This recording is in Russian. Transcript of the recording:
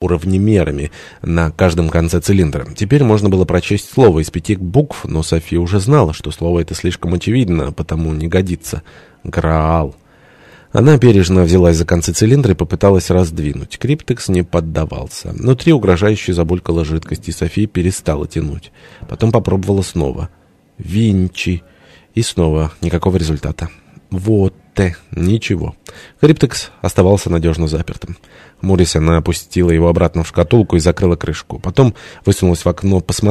уравнемерами на каждом конце цилиндра. Теперь можно было прочесть слово из пяти букв, но София уже знала, что слово это слишком очевидно, потому не годится. Граал. Она бережно взялась за концы цилиндра и попыталась раздвинуть. Криптекс не поддавался. Внутри угрожающе забулькала жидкость, и София перестала тянуть. Потом попробовала снова. Винчи. И снова никакого результата. Вот. Т. Ничего. Криптекс оставался надежно запертым. Мурис она опустила его обратно в шкатулку и закрыла крышку. Потом высунулась в окно посмотреть,